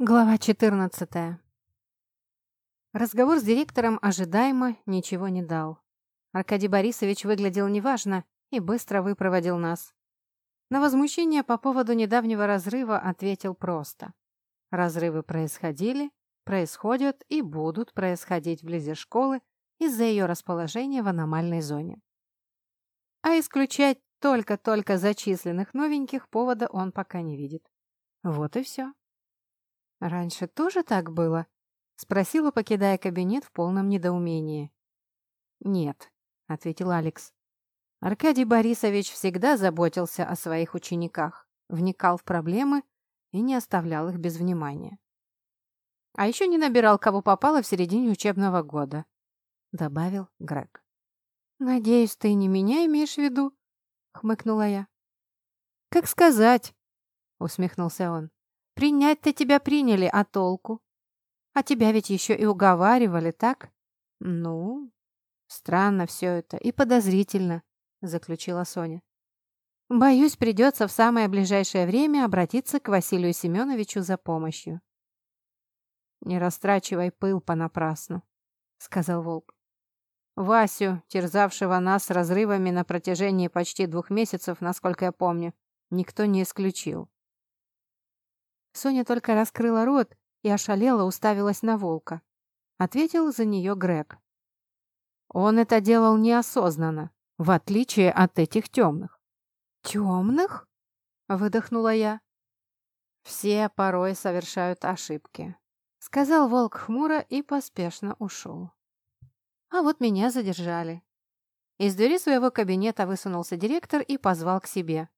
Глава 14. Разговор с директором ожидаемо ничего не дал. Аркадий Борисович выглядел неважно и быстро выпроводил нас. На возмущение по поводу недавнего разрыва ответил просто. Разрывы происходили, происходят и будут происходить вблизи школы из-за ее расположения в аномальной зоне. А исключать только-только зачисленных новеньких повода он пока не видит. Вот и все. «Раньше тоже так было?» — спросила, покидая кабинет в полном недоумении. «Нет», — ответил Алекс. Аркадий Борисович всегда заботился о своих учениках, вникал в проблемы и не оставлял их без внимания. А еще не набирал, кого попало в середине учебного года, — добавил Грег. «Надеюсь, ты не меня имеешь в виду?» — хмыкнула я. «Как сказать?» — усмехнулся он. Принять-то тебя приняли, а толку? А тебя ведь еще и уговаривали, так? Ну, странно все это и подозрительно, заключила Соня. Боюсь, придется в самое ближайшее время обратиться к Василию Семеновичу за помощью. «Не растрачивай пыл понапрасну», — сказал Волк. «Васю, терзавшего нас разрывами на протяжении почти двух месяцев, насколько я помню, никто не исключил. Соня только раскрыла рот и ошалела уставилась на волка. Ответил за нее Грег. Он это делал неосознанно, в отличие от этих темных. «Темных?» — выдохнула я. «Все порой совершают ошибки», — сказал волк хмуро и поспешно ушел. А вот меня задержали. Из двери своего кабинета высунулся директор и позвал к себе.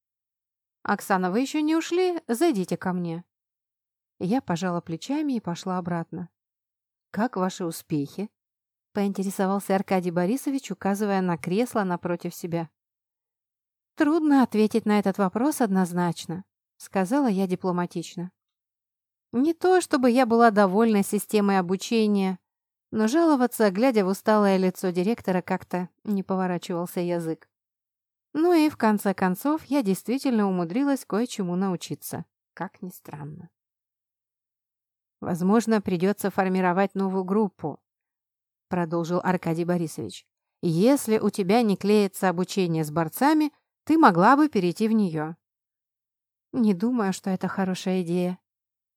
«Оксана, вы еще не ушли? Зайдите ко мне». Я пожала плечами и пошла обратно. «Как ваши успехи?» — поинтересовался Аркадий Борисович, указывая на кресло напротив себя. «Трудно ответить на этот вопрос однозначно», — сказала я дипломатично. Не то, чтобы я была довольна системой обучения, но жаловаться, глядя в усталое лицо директора, как-то не поворачивался язык. Ну и в конце концов я действительно умудрилась кое-чему научиться, как ни странно. Возможно, придется формировать новую группу, продолжил Аркадий Борисович. Если у тебя не клеится обучение с борцами, ты могла бы перейти в нее. Не думаю, что это хорошая идея.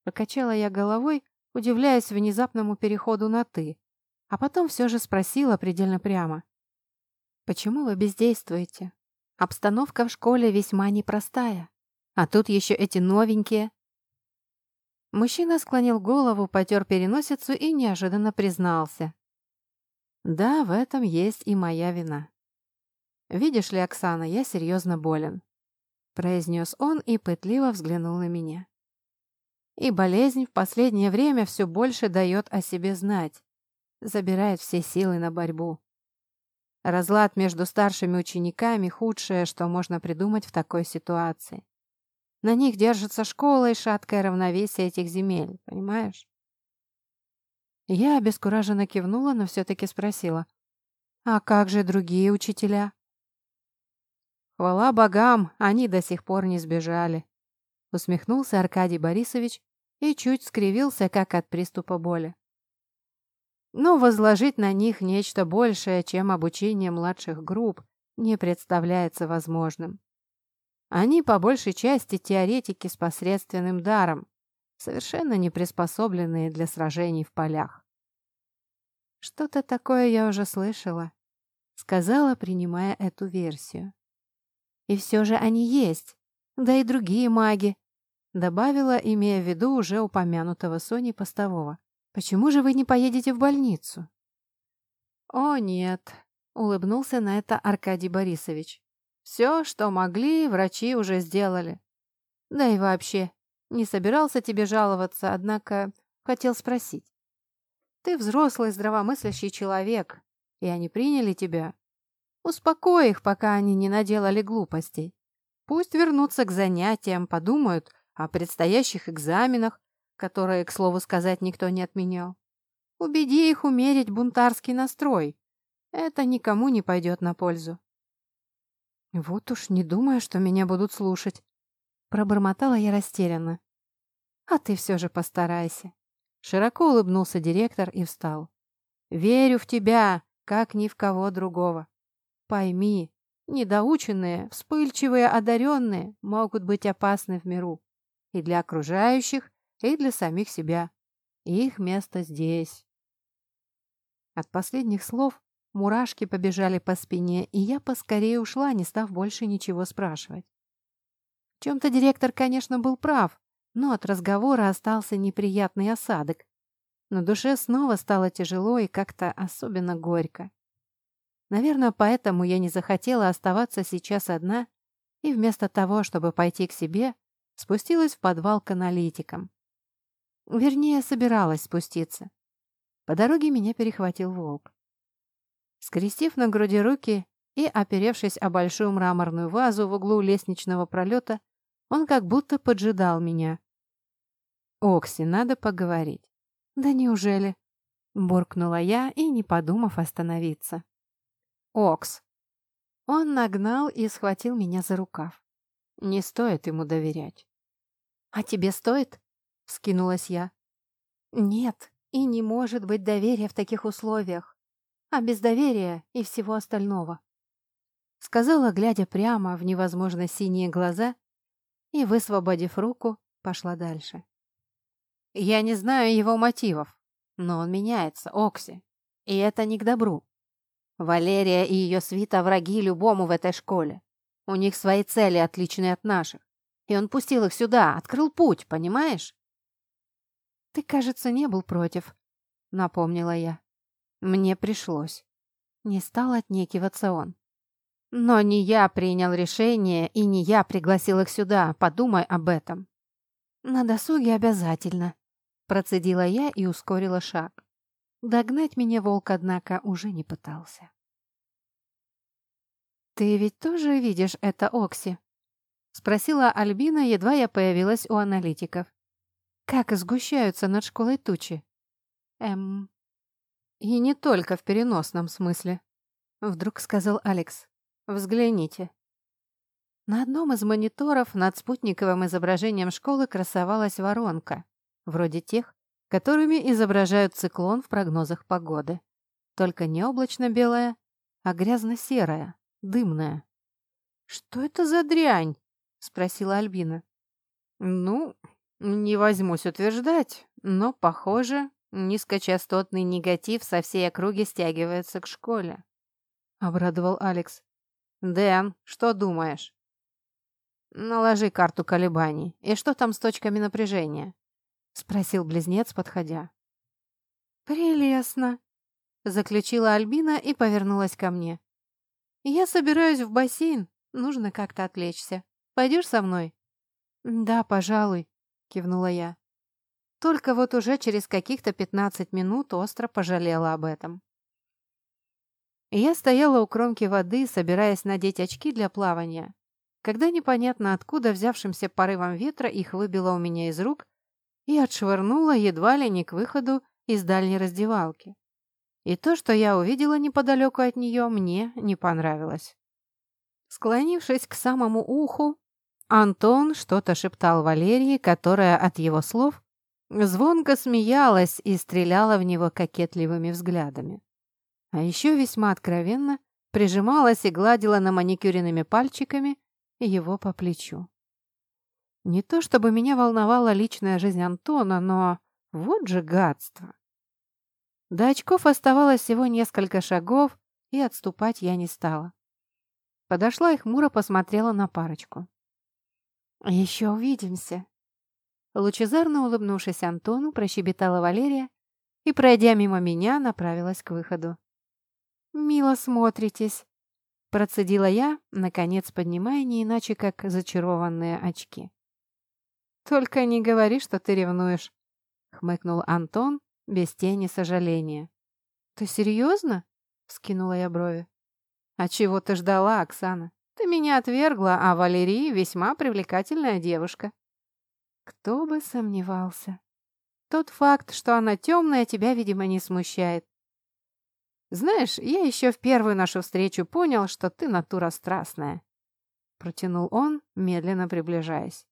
Покачала я головой, удивляясь внезапному переходу на «ты», а потом все же спросила предельно прямо. «Почему вы бездействуете? Обстановка в школе весьма непростая. А тут еще эти новенькие, Мужчина склонил голову, потер переносицу и неожиданно признался. «Да, в этом есть и моя вина. Видишь ли, Оксана, я серьезно болен», — произнес он и пытливо взглянул на меня. «И болезнь в последнее время все больше дает о себе знать, забирает все силы на борьбу. Разлад между старшими учениками — худшее, что можно придумать в такой ситуации. На них держится школа и шаткое равновесие этих земель, понимаешь? Я обескураженно кивнула, но все-таки спросила. «А как же другие учителя?» «Хвала богам, они до сих пор не сбежали», — усмехнулся Аркадий Борисович и чуть скривился, как от приступа боли. Но возложить на них нечто большее, чем обучение младших групп, не представляется возможным. Они по большей части теоретики с посредственным даром, совершенно не приспособленные для сражений в полях. «Что-то такое я уже слышала», — сказала, принимая эту версию. «И все же они есть, да и другие маги», — добавила, имея в виду уже упомянутого Сони постового. «Почему же вы не поедете в больницу?» «О, нет», — улыбнулся на это Аркадий Борисович. Все, что могли, врачи уже сделали. Да и вообще, не собирался тебе жаловаться, однако хотел спросить. Ты взрослый, здравомыслящий человек, и они приняли тебя. Успокой их, пока они не наделали глупостей. Пусть вернутся к занятиям, подумают о предстоящих экзаменах, которые, к слову сказать, никто не отменял. Убеди их умерить бунтарский настрой. Это никому не пойдет на пользу. «Вот уж не думаю, что меня будут слушать», — пробормотала я растерянно. А ты все же постарайся». Широко улыбнулся директор и встал. «Верю в тебя, как ни в кого другого. Пойми, недоученные, вспыльчивые, одаренные могут быть опасны в миру. И для окружающих, и для самих себя. Их место здесь». От последних слов мурашки побежали по спине, и я поскорее ушла, не став больше ничего спрашивать. В чем-то директор, конечно, был прав, но от разговора остался неприятный осадок. На душе снова стало тяжело и как-то особенно горько. Наверное, поэтому я не захотела оставаться сейчас одна и вместо того, чтобы пойти к себе, спустилась в подвал к аналитикам. Вернее, собиралась спуститься. По дороге меня перехватил волк. Скрестив на груди руки и оперевшись о большую мраморную вазу в углу лестничного пролета, он как будто поджидал меня. «Окси, надо поговорить». «Да неужели?» — буркнула я и, не подумав, остановиться. «Окс». Он нагнал и схватил меня за рукав. Не стоит ему доверять. «А тебе стоит?» — вскинулась я. «Нет», и не может быть доверия в таких условиях. А без доверия и всего остального. Сказала, глядя прямо в невозможно синие глаза, и, высвободив руку, пошла дальше. Я не знаю его мотивов, но он меняется, Окси. И это не к добру. Валерия и ее свита враги любому в этой школе. У них свои цели, отличные от наших. И он пустил их сюда, открыл путь, понимаешь? «Ты, кажется, не был против», — напомнила я. Мне пришлось. Не стал отнекиваться он. «Но не я принял решение, и не я пригласил их сюда. Подумай об этом». «На досуге обязательно», — процедила я и ускорила шаг. Догнать меня волк, однако, уже не пытался. «Ты ведь тоже видишь это, Окси?» — спросила Альбина, едва я появилась у аналитиков. Как сгущаются над школой тучи. Эм... И не только в переносном смысле. Вдруг сказал Алекс. Взгляните. На одном из мониторов над спутниковым изображением школы красовалась воронка, вроде тех, которыми изображают циклон в прогнозах погоды. Только не облачно-белая, а грязно-серая, дымная. «Что это за дрянь?» — спросила Альбина. «Ну, не возьмусь утверждать, но, похоже, низкочастотный негатив со всей округи стягивается к школе. Обрадовал Алекс. Дэн, что думаешь? Наложи карту колебаний. И что там с точками напряжения? Спросил близнец, подходя. Прелестно, заключила Альбина и повернулась ко мне. Я собираюсь в бассейн. Нужно как-то отвлечься. Пойдешь со мной? Да, пожалуй, кивнула я. Только вот уже через каких-то пятнадцать минут остро пожалела об этом. Я стояла у кромки воды, собираясь надеть очки для плавания, когда непонятно откуда взявшимся порывом ветра их выбило у меня из рук и отшвырнула едва ли не к выходу из дальней раздевалки. И то, что я увидела неподалеку от нее, мне не понравилось. Склонившись к самому уху, Антон что-то шептал Валерии, которая от его слов звонко смеялась и стреляла в него кокетливыми взглядами. А еще весьма откровенно прижималась и гладила на маникюренными пальчиками его по плечу. Не то чтобы меня волновала личная жизнь Антона, но вот же гадство. До очков оставалось всего несколько шагов, и отступать я не стала. Подошла и хмуро посмотрела на парочку. «Еще увидимся!» Лучезарно улыбнувшись Антону, прощебетала Валерия и, пройдя мимо меня, направилась к выходу. «Мило смотритесь!» Процедила я, наконец поднимая не иначе, как зачарованные очки. «Только не говори, что ты ревнуешь», — хмыкнул Антон без тени сожаления. «Ты серьезно?» — скинула я брови. «А чего ты ждала, Оксана?» Ты меня отвергла, а Валерия весьма привлекательная девушка. Кто бы сомневался. Тот факт, что она темная, тебя, видимо, не смущает. Знаешь, я еще в первую нашу встречу понял, что ты натура страстная. Протянул он, медленно приближаясь.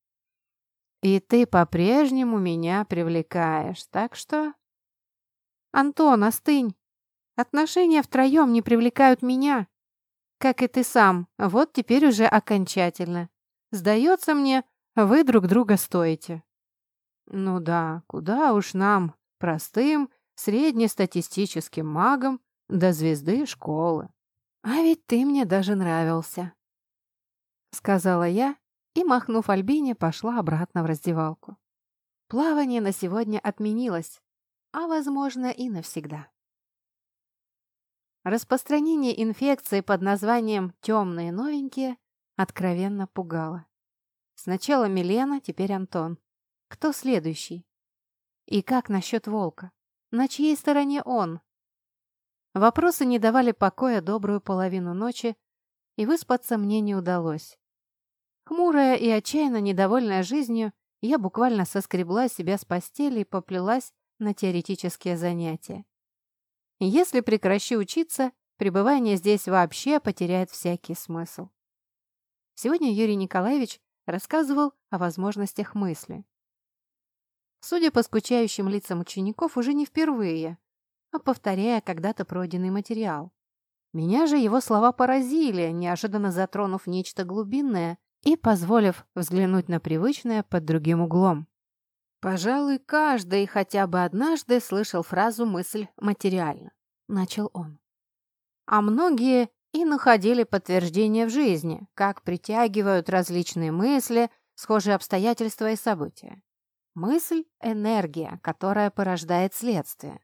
И ты по-прежнему меня привлекаешь, так что...» «Антон, остынь! Отношения втроем не привлекают меня, как и ты сам, вот теперь уже окончательно. Сдается мне, вы друг друга стоите». «Ну да, куда уж нам, простым, среднестатистическим магам, до звезды школы. А ведь ты мне даже нравился», — сказала я и, махнув Альбине, пошла обратно в раздевалку. Плавание на сегодня отменилось, а, возможно, и навсегда. Распространение инфекции под названием «темные новенькие» откровенно пугало. Сначала Милена, теперь Антон. Кто следующий? И как насчет волка? На чьей стороне он? Вопросы не давали покоя добрую половину ночи, и выспаться мне не удалось. Хмурая и отчаянно недовольная жизнью, я буквально соскребла себя с постели и поплелась на теоретические занятия. Если прекращу учиться, пребывание здесь вообще потеряет всякий смысл. Сегодня Юрий Николаевич рассказывал о возможностях мысли. Судя по скучающим лицам учеников, уже не впервые, а повторяя когда-то пройденный материал. Меня же его слова поразили, неожиданно затронув нечто глубинное и позволив взглянуть на привычное под другим углом. «Пожалуй, каждый хотя бы однажды слышал фразу «мысль материальна», — начал он. А многие и находили подтверждение в жизни, как притягивают различные мысли, схожие обстоятельства и события. Мысль – энергия, которая порождает следствие.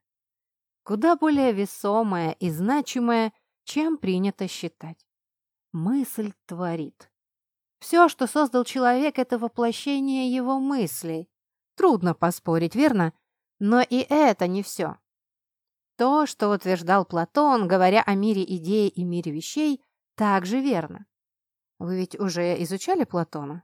Куда более весомая и значимая, чем принято считать. Мысль творит. Все, что создал человек, это воплощение его мыслей, Трудно поспорить, верно? Но и это не все. То, что утверждал Платон, говоря о мире идей и мире вещей, также верно. Вы ведь уже изучали Платона?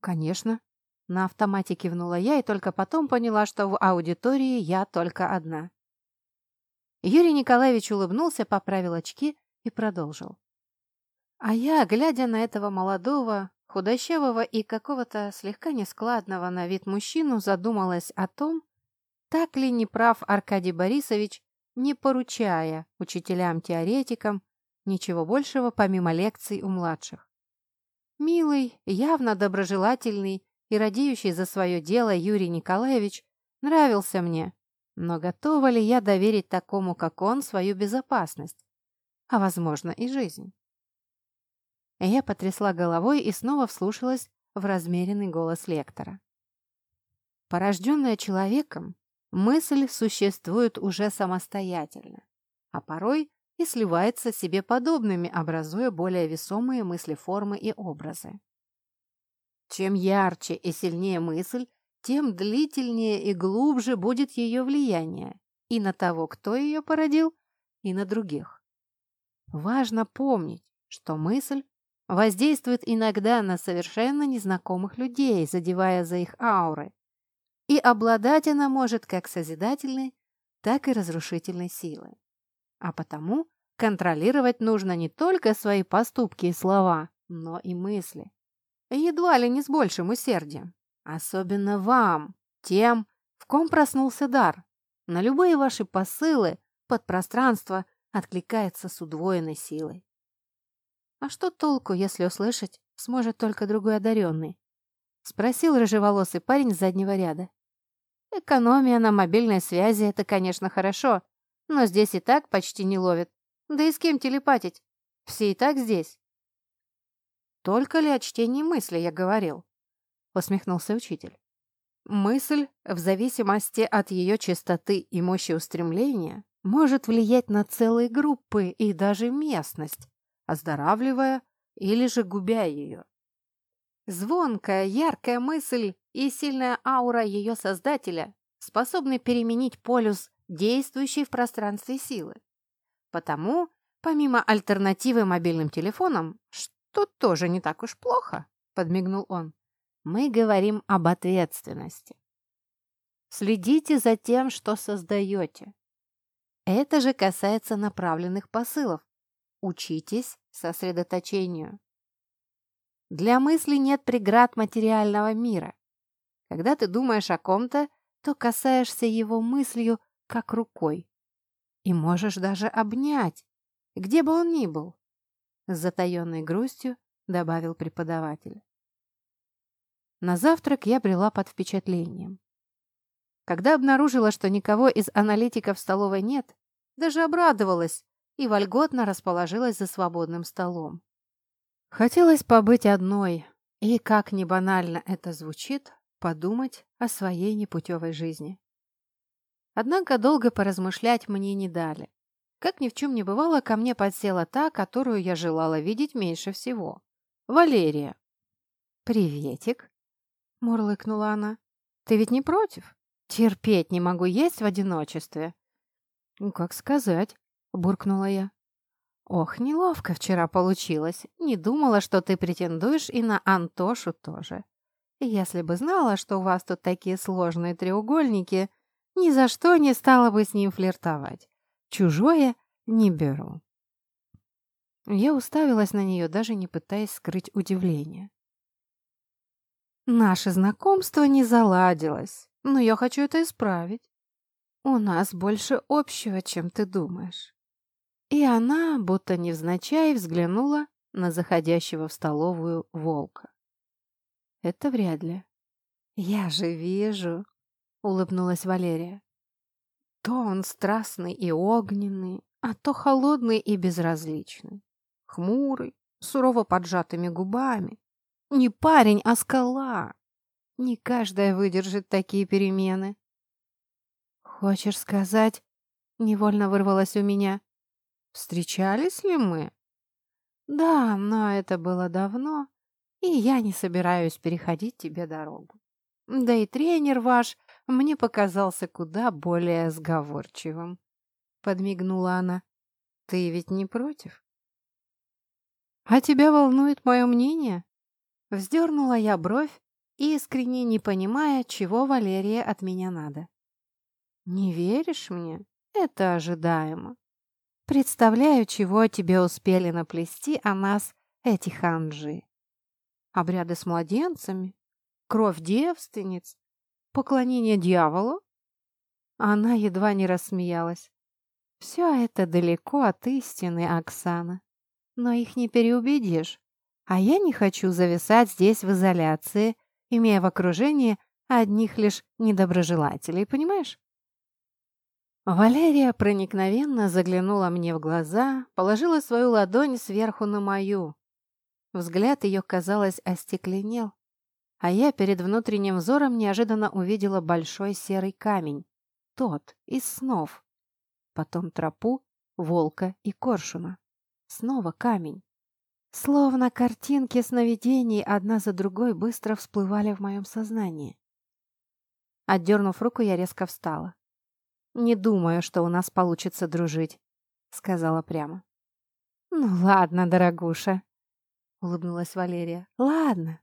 Конечно. На автомате кивнула я и только потом поняла, что в аудитории я только одна. Юрий Николаевич улыбнулся, поправил очки и продолжил. А я, глядя на этого молодого, худощавого и какого-то слегка нескладного на вид мужчину задумалась о том, так ли не прав Аркадий Борисович, не поручая учителям-теоретикам ничего большего помимо лекций у младших. Милый, явно доброжелательный и радеющий за свое дело Юрий Николаевич нравился мне, но готова ли я доверить такому, как он, свою безопасность, а, возможно, и жизнь? Я потрясла головой и снова вслушалась в размеренный голос лектора. Порожденная человеком, мысль существует уже самостоятельно, а порой и сливается себе подобными, образуя более весомые мыслеформы и образы. Чем ярче и сильнее мысль, тем длительнее и глубже будет ее влияние и на того, кто ее породил, и на других. Важно помнить, что мысль воздействует иногда на совершенно незнакомых людей, задевая за их ауры. И обладать она может как созидательной, так и разрушительной силой. А потому контролировать нужно не только свои поступки и слова, но и мысли. Едва ли не с большим усердием. Особенно вам, тем, в ком проснулся дар. На любые ваши посылы подпространство откликается с удвоенной силой. «А что толку, если услышать сможет только другой одаренный?» — спросил рыжеволосый парень с заднего ряда. «Экономия на мобильной связи — это, конечно, хорошо, но здесь и так почти не ловит. Да и с кем телепатить? Все и так здесь». «Только ли о чтении мысли я говорил?» — усмехнулся учитель. «Мысль, в зависимости от ее частоты и мощи устремления, может влиять на целые группы и даже местность, оздоравливая или же губя ее. Звонкая, яркая мысль и сильная аура ее создателя способны переменить полюс действующей в пространстве силы. Потому, помимо альтернативы мобильным телефонам, что тоже не так уж плохо, подмигнул он, мы говорим об ответственности. Следите за тем, что создаете. Это же касается направленных посылов, Учитесь сосредоточению. Для мысли нет преград материального мира. Когда ты думаешь о ком-то, то касаешься его мыслью, как рукой. И можешь даже обнять, где бы он ни был. С затаенной грустью добавил преподаватель. На завтрак я брела под впечатлением. Когда обнаружила, что никого из аналитиков в столовой нет, даже обрадовалась и вольготно расположилась за свободным столом. Хотелось побыть одной и, как ни банально это звучит, подумать о своей непутевой жизни. Однако долго поразмышлять мне не дали. Как ни в чем не бывало, ко мне подсела та, которую я желала видеть меньше всего. Валерия. «Приветик», — мурлыкнула она. «Ты ведь не против? Терпеть не могу есть в одиночестве». «Ну, как сказать», — буркнула я. «Ох, неловко вчера получилось. Не думала, что ты претендуешь и на Антошу тоже. Если бы знала, что у вас тут такие сложные треугольники, ни за что не стала бы с ним флиртовать. Чужое не беру». Я уставилась на нее, даже не пытаясь скрыть удивление. Наше знакомство не заладилось, но я хочу это исправить. У нас больше общего, чем ты думаешь. И она, будто невзначай, взглянула на заходящего в столовую волка. Это вряд ли. Я же вижу, улыбнулась Валерия. То он страстный и огненный, а то холодный и безразличный. Хмурый, сурово поджатыми губами, не парень, а скала. Не каждая выдержит такие перемены. Хочешь сказать, невольно вырвалось у меня. Встречались ли мы? Да, но это было давно, и я не собираюсь переходить тебе дорогу. Да и тренер ваш мне показался куда более сговорчивым. Подмигнула она. Ты ведь не против? А тебя волнует мое мнение? Вздернула я бровь, искренне не понимая, чего Валерия от меня надо. «Не веришь мне? Это ожидаемо. Представляю, чего тебе успели наплести о нас эти ханжи. Обряды с младенцами, кровь девственниц, поклонение дьяволу?» Она едва не рассмеялась. «Все это далеко от истины, Оксана, но их не переубедишь. А я не хочу зависать здесь в изоляции, имея в окружении одних лишь недоброжелателей, понимаешь? Валерия проникновенно заглянула мне в глаза, положила свою ладонь сверху на мою. Взгляд ее, казалось, остекленел, а я перед внутренним взором неожиданно увидела большой серый камень, тот, из снов. Потом тропу, волка и коршуна. Снова камень. Словно картинки сновидений одна за другой быстро всплывали в моем сознании. Отдернув руку, я резко встала. «Не думаю, что у нас получится дружить», — сказала прямо. «Ну ладно, дорогуша», — улыбнулась Валерия. «Ладно».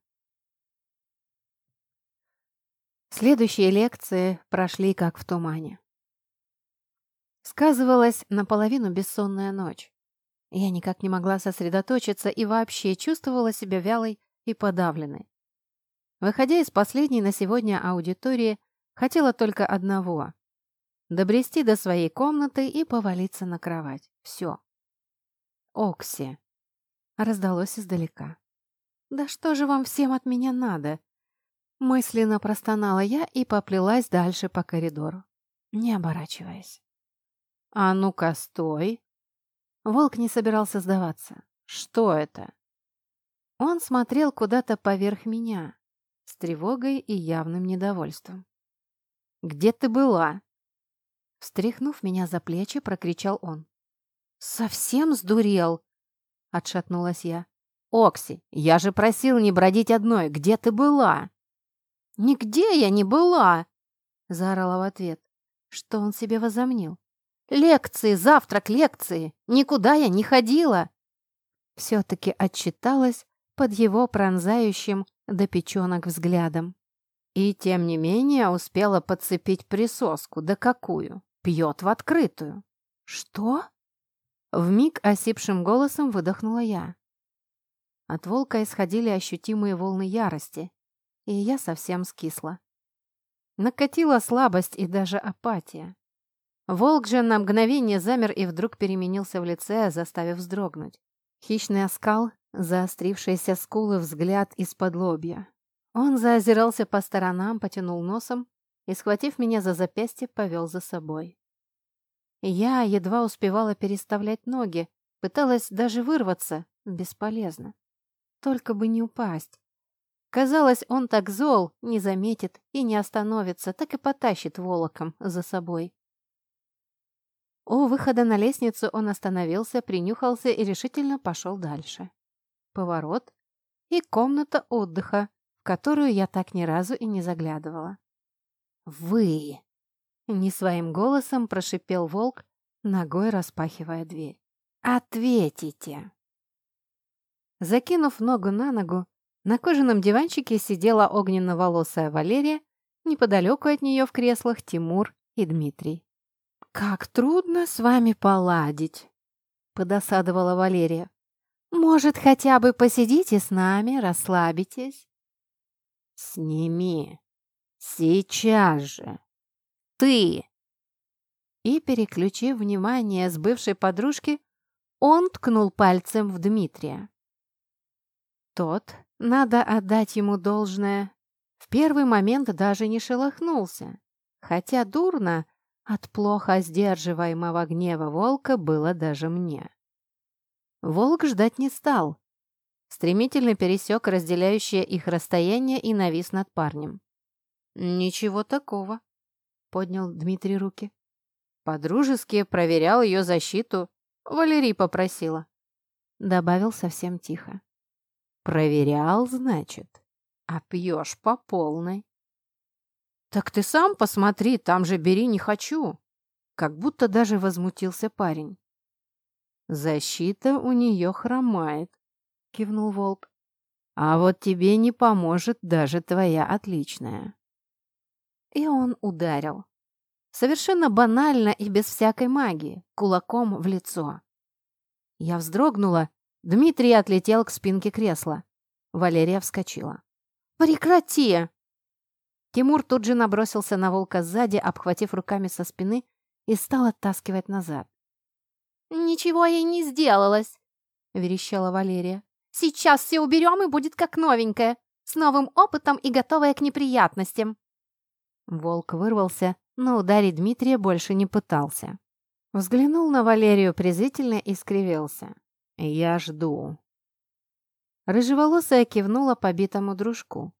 Следующие лекции прошли как в тумане. Сказывалась наполовину бессонная ночь. Я никак не могла сосредоточиться и вообще чувствовала себя вялой и подавленной. Выходя из последней на сегодня аудитории, хотела только одного — добрести до своей комнаты и повалиться на кровать. Все. «Окси!» — раздалось издалека. «Да что же вам всем от меня надо?» Мысленно простонала я и поплелась дальше по коридору, не оборачиваясь. «А ну-ка, стой!» Волк не собирался сдаваться. «Что это?» Он смотрел куда-то поверх меня, с тревогой и явным недовольством. «Где ты была?» Встряхнув меня за плечи, прокричал он. «Совсем сдурел?» — отшатнулась я. «Окси, я же просил не бродить одной. Где ты была?» «Нигде я не была!» — заорала в ответ. Что он себе возомнил? Лекции, завтрак, лекции. Никуда я не ходила. Все-таки отчиталась под его пронзающим до печенок взглядом. И тем не менее успела подцепить присоску. Да какую? Пьет в открытую. Что? Вмиг осипшим голосом выдохнула я. От волка исходили ощутимые волны ярости, и я совсем скисла. Накатила слабость и даже апатия. Волк же на мгновение замер и вдруг переменился в лице, заставив вздрогнуть. Хищный оскал, заострившиеся скулы, взгляд из-под лобья. Он заозирался по сторонам, потянул носом и, схватив меня за запястье, повел за собой. Я едва успевала переставлять ноги, пыталась даже вырваться, бесполезно. Только бы не упасть. Казалось, он так зол, не заметит и не остановится, так и потащит волоком за собой. У выхода на лестницу он остановился, принюхался и решительно пошел дальше. Поворот и комната отдыха, в которую я так ни разу и не заглядывала. «Вы!» — не своим голосом прошипел волк, ногой распахивая дверь. «Ответите!» Закинув ногу на ногу, на кожаном диванчике сидела огненно-волосая Валерия, неподалеку от нее в креслах Тимур и Дмитрий. «Как трудно с вами поладить!» — подосадовала Валерия. «Может, хотя бы посидите с нами, расслабитесь?» «Сними! Сейчас же! Ты!» И, переключив внимание с бывшей подружки, он ткнул пальцем в Дмитрия. Тот, надо отдать ему должное, в первый момент даже не шелохнулся, хотя дурно от плохо сдерживаемого гнева волка было даже мне. Волк ждать не стал. Стремительно пересек разделяющее их расстояние и навис над парнем. «Ничего такого», — поднял Дмитрий руки. Подружески проверял ее защиту. Валерий попросила. Добавил совсем тихо. «Проверял, значит? А пьешь по полной?» «Так ты сам посмотри, там же бери не хочу!» Как будто даже возмутился парень. «Защита у нее хромает», — кивнул волк. «А вот тебе не поможет даже твоя отличная». И он ударил. Совершенно банально и без всякой магии, кулаком в лицо. Я вздрогнула. Дмитрий отлетел к спинке кресла. Валерия вскочила. «Прекрати!» Тимур тут же набросился на волка сзади, обхватив руками со спины и стал оттаскивать назад. «Ничего ей не сделалось!» — верещала Валерия. «Сейчас все уберем, и будет как новенькая, с новым опытом и готовая к неприятностям!» Волк вырвался, но ударить Дмитрия больше не пытался. Взглянул на Валерию презрительно и скривился. «Я жду». Рыжеволосая кивнула побитому дружку.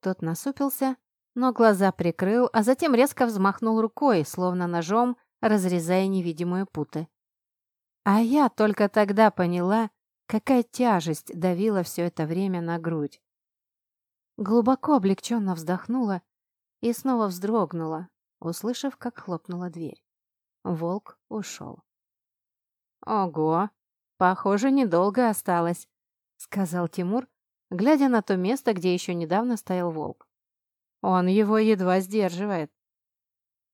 Тот насупился, но глаза прикрыл, а затем резко взмахнул рукой, словно ножом, разрезая невидимые путы. А я только тогда поняла, какая тяжесть давила все это время на грудь. Глубоко облегченно вздохнула и снова вздрогнула, услышав, как хлопнула дверь. Волк ушел. «Ого! Похоже, недолго осталось», — сказал Тимур, глядя на то место, где еще недавно стоял волк. Он его едва сдерживает.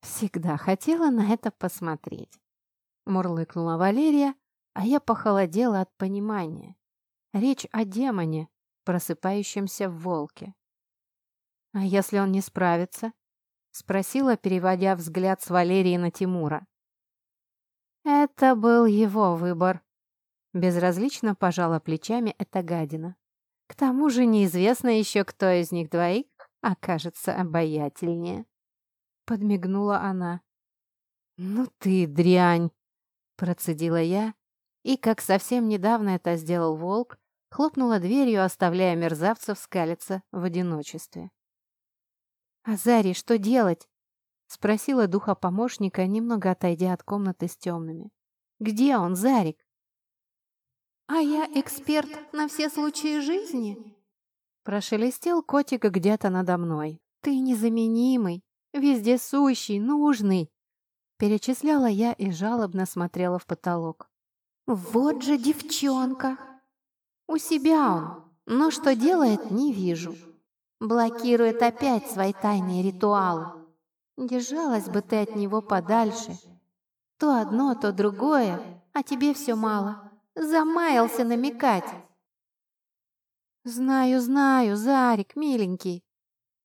Всегда хотела на это посмотреть. Мурлыкнула Валерия, а я похолодела от понимания. Речь о демоне, просыпающемся в волке. «А если он не справится?» — спросила, переводя взгляд с Валерии на Тимура. «Это был его выбор», — безразлично пожала плечами эта гадина. «К тому же неизвестно еще, кто из них двоих окажется обаятельнее. Подмигнула она. «Ну ты дрянь!» Процедила я, и, как совсем недавно это сделал волк, хлопнула дверью, оставляя мерзавцев скалиться в одиночестве. «Азари, что делать?» — спросила духа помощника, немного отойдя от комнаты с темными. «Где он, Зарик?» «А я эксперт на все случаи жизни?» Прошелестел котик где-то надо мной. «Ты незаменимый, вездесущий, нужный!» Перечисляла я и жалобно смотрела в потолок. «Вот же девчонка!» «У себя он, но что делает, не вижу. Блокирует опять свои тайные ритуалы. Держалась бы ты от него подальше. То одно, то другое, а тебе все мало. Замаялся намекать. «Знаю, знаю, Зарик, миленький!»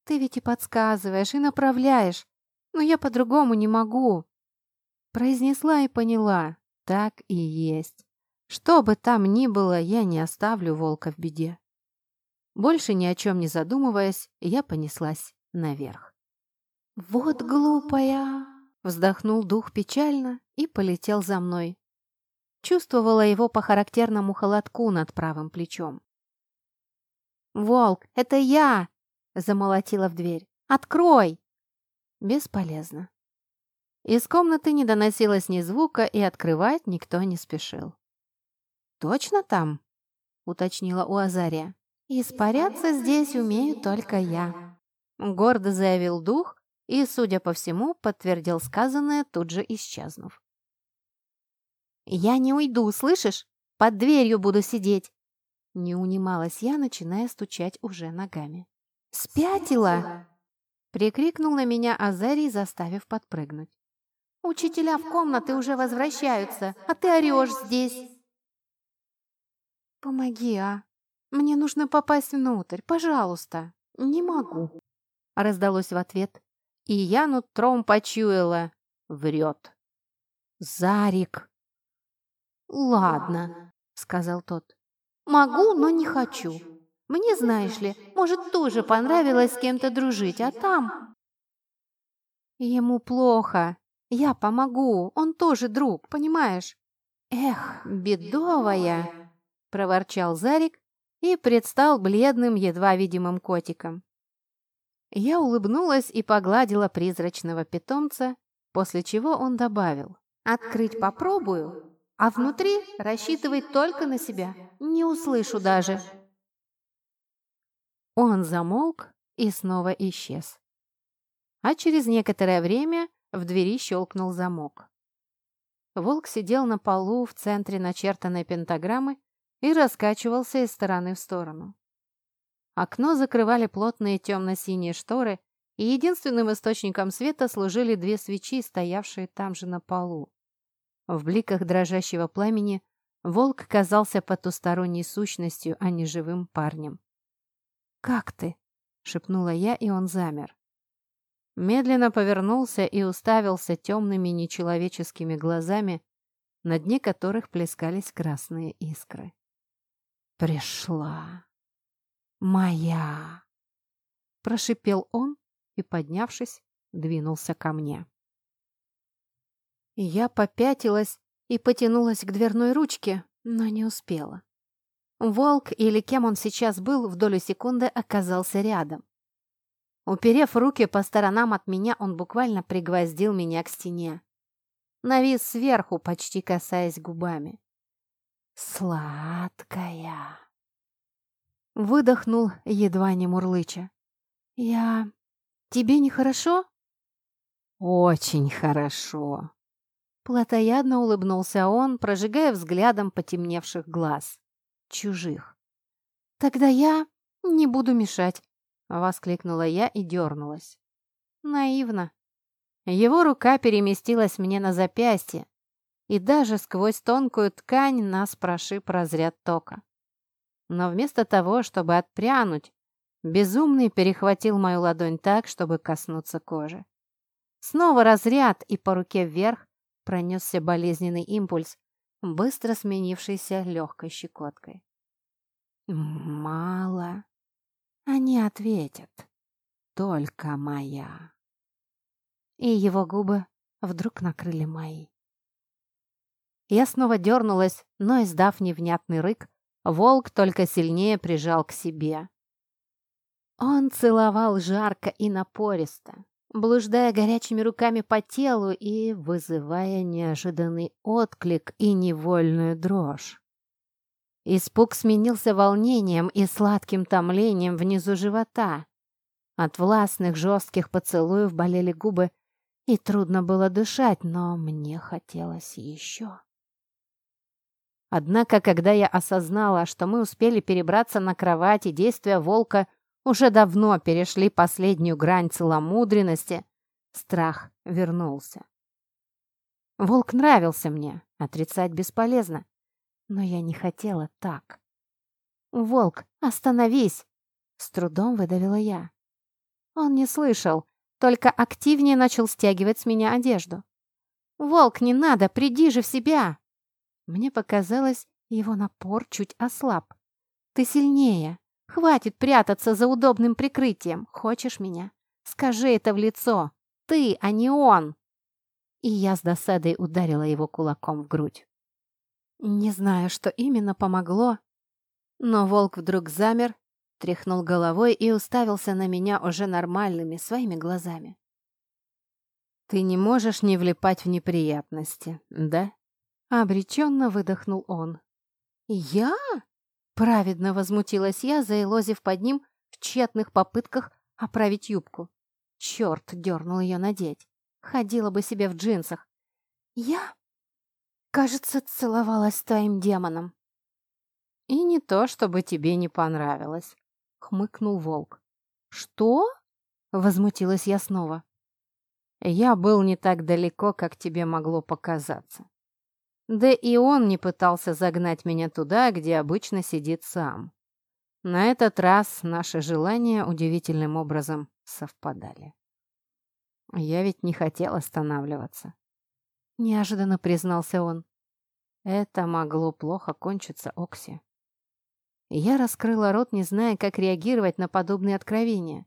Ты ведь и подсказываешь, и направляешь, но я по-другому не могу». Произнесла и поняла, так и есть. Что бы там ни было, я не оставлю волка в беде. Больше ни о чем не задумываясь, я понеслась наверх. «Вот глупая!» — вздохнул дух печально и полетел за мной. Чувствовала его по характерному холодку над правым плечом. «Волк, это я!» — замолотила в дверь. «Открой!» Бесполезно. Из комнаты не доносилось ни звука, и открывать никто не спешил. «Точно там?» — уточнила у Азария. «Испаряться здесь умею только я», — гордо заявил дух и, судя по всему, подтвердил сказанное, тут же исчезнув. «Я не уйду, слышишь? Под дверью буду сидеть!» Не унималась я, начиная стучать уже ногами. «Спятила!» Прикрикнул на меня Азарий, заставив подпрыгнуть. «Учителя в комнаты уже возвращаются, а ты орешь здесь!» «Помоги, а! Мне нужно попасть внутрь, пожалуйста!» «Не могу!» Раздалось в ответ. И я нутром почуяла. Врет. «Зарик!» «Ладно», — сказал тот. «Могу, но не хочу. Мне, знаешь ли, может, тоже понравилось с кем-то дружить, а там...» «Ему плохо. Я помогу. Он тоже друг, понимаешь?» «Эх, бедовая!» — проворчал Зарик и предстал бледным, едва видимым котиком. Я улыбнулась и погладила призрачного питомца, после чего он добавил. «Открыть попробую, а внутри рассчитывай только на себя. Не услышу даже. Он замолк и снова исчез. А через некоторое время в двери щелкнул замок. Волк сидел на полу в центре начертанной пентаграммы и раскачивался из стороны в сторону. Окно закрывали плотные темно-синие шторы, и единственным источником света служили две свечи, стоявшие там же на полу. В бликах дрожащего пламени волк казался потусторонней сущностью, а не живым парнем. «Как ты?» — шепнула я, и он замер. Медленно повернулся и уставился темными нечеловеческими глазами, на дне которых плескались красные искры. «Пришла! Моя!» Прошипел он и, поднявшись, двинулся ко мне. Я попятилась и потянулась к дверной ручке, но не успела. Волк, или кем он сейчас был, в долю секунды оказался рядом. Уперев руки по сторонам от меня, он буквально пригвоздил меня к стене. Навис сверху, почти касаясь губами. «Сладкая!» Выдохнул, едва не мурлыча. «Я... Тебе нехорошо?» «Очень хорошо!» Платоядно улыбнулся он, прожигая взглядом потемневших глаз. Чужих. «Тогда я не буду мешать», — воскликнула я и дернулась. Наивно. Его рука переместилась мне на запястье, и даже сквозь тонкую ткань нас прошиб разряд тока. Но вместо того, чтобы отпрянуть, безумный перехватил мою ладонь так, чтобы коснуться кожи. Снова разряд, и по руке вверх пронесся болезненный импульс, быстро сменившийся легкой щекоткой. «Мало. Они ответят. Только моя». И его губы вдруг накрыли мои. Я снова дернулась, но, издав невнятный рык, волк только сильнее прижал к себе. Он целовал жарко и напористо, блуждая горячими руками по телу и вызывая неожиданный отклик и невольную дрожь. Испуг сменился волнением и сладким томлением внизу живота. От властных жестких поцелуев болели губы, и трудно было дышать, но мне хотелось еще. Однако, когда я осознала, что мы успели перебраться на кровать и действия волка уже давно перешли последнюю грань целомудренности, страх вернулся. Волк нравился мне, отрицать бесполезно, но я не хотела так. «Волк, остановись!» — с трудом выдавила я. Он не слышал, только активнее начал стягивать с меня одежду. «Волк, не надо, приди же в себя!» Мне показалось, его напор чуть ослаб. «Ты сильнее. Хватит прятаться за удобным прикрытием. Хочешь меня? Скажи это в лицо. Ты, а не он!» И я с досадой ударила его кулаком в грудь. Не знаю, что именно помогло, но волк вдруг замер, тряхнул головой и уставился на меня уже нормальными своими глазами. «Ты не можешь не влипать в неприятности, да?» Обреченно выдохнул он. «Я?» Праведно возмутилась я, заилозив под ним в тщетных попытках оправить юбку. Черт дернул ее надеть. Ходила бы себе в джинсах. «Я?» «Кажется, целовалась с твоим демоном». «И не то, чтобы тебе не понравилось», — хмыкнул волк. «Что?» — возмутилась я снова. «Я был не так далеко, как тебе могло показаться. Да и он не пытался загнать меня туда, где обычно сидит сам. На этот раз наши желания удивительным образом совпадали. Я ведь не хотел останавливаться. Неожиданно признался он. Это могло плохо кончиться, Окси. Я раскрыла рот, не зная, как реагировать на подобные откровения.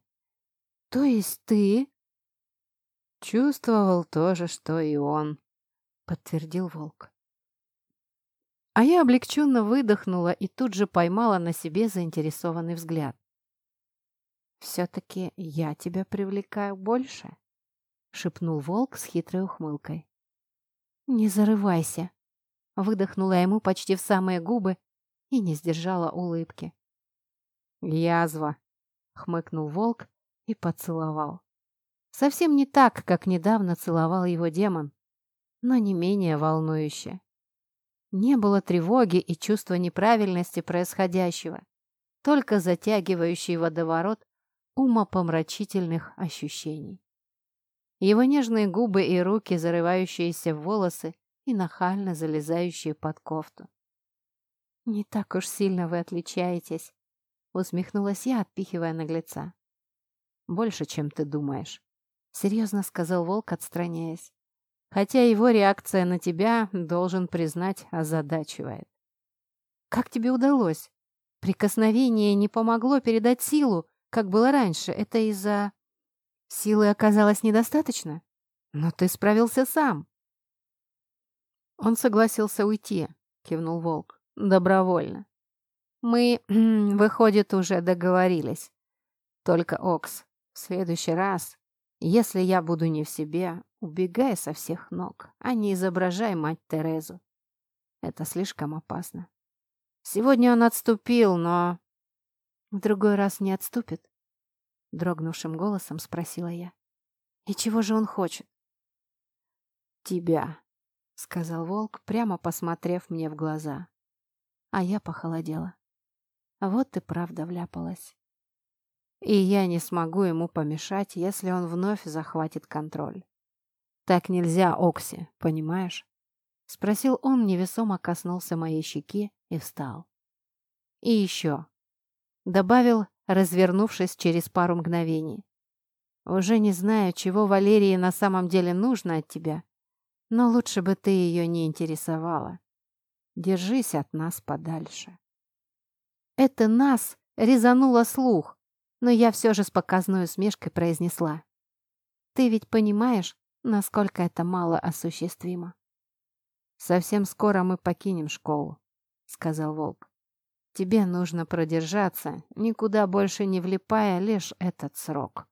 «То есть ты...» «Чувствовал то же, что и он», — подтвердил волк. А я облегченно выдохнула и тут же поймала на себе заинтересованный взгляд. «Все-таки я тебя привлекаю больше?» — шепнул волк с хитрой ухмылкой. «Не зарывайся!» — выдохнула ему почти в самые губы и не сдержала улыбки. «Язва!» — хмыкнул волк и поцеловал. Совсем не так, как недавно целовал его демон, но не менее волнующе. Не было тревоги и чувства неправильности происходящего, только затягивающий водоворот умопомрачительных ощущений. Его нежные губы и руки, зарывающиеся в волосы и нахально залезающие под кофту. «Не так уж сильно вы отличаетесь», — усмехнулась я, отпихивая наглеца. «Больше, чем ты думаешь», — серьезно сказал волк, отстраняясь хотя его реакция на тебя, должен признать, озадачивает. Как тебе удалось? Прикосновение не помогло передать силу, как было раньше. Это из-за... Силы оказалось недостаточно? Но ты справился сам. Он согласился уйти, кивнул волк. Добровольно. Мы, выходит, уже договорились. Только, Окс, в следующий раз, если я буду не в себе, убегай со всех ног, а не изображай мать Терезу. Это слишком опасно. Сегодня он отступил, но... В другой раз не отступит? Дрогнувшим голосом спросила я. И чего же он хочет? Тебя, сказал волк, прямо посмотрев мне в глаза. А я похолодела. Вот и правда вляпалась. И я не смогу ему помешать, если он вновь захватит контроль. «Так нельзя, Окси, понимаешь?» Спросил он, невесомо коснулся моей щеки и встал. «И еще», — добавил, развернувшись через пару мгновений. «Уже не знаю, чего Валерии на самом деле нужно от тебя, но лучше бы ты ее не интересовала. Держись от нас подальше». Это нас резануло слух, но я все же с показной усмешкой произнесла. «Ты ведь понимаешь, насколько это мало осуществимо. «Совсем скоро мы покинем школу», — сказал Волк. «Тебе нужно продержаться, никуда больше не влипая лишь этот срок».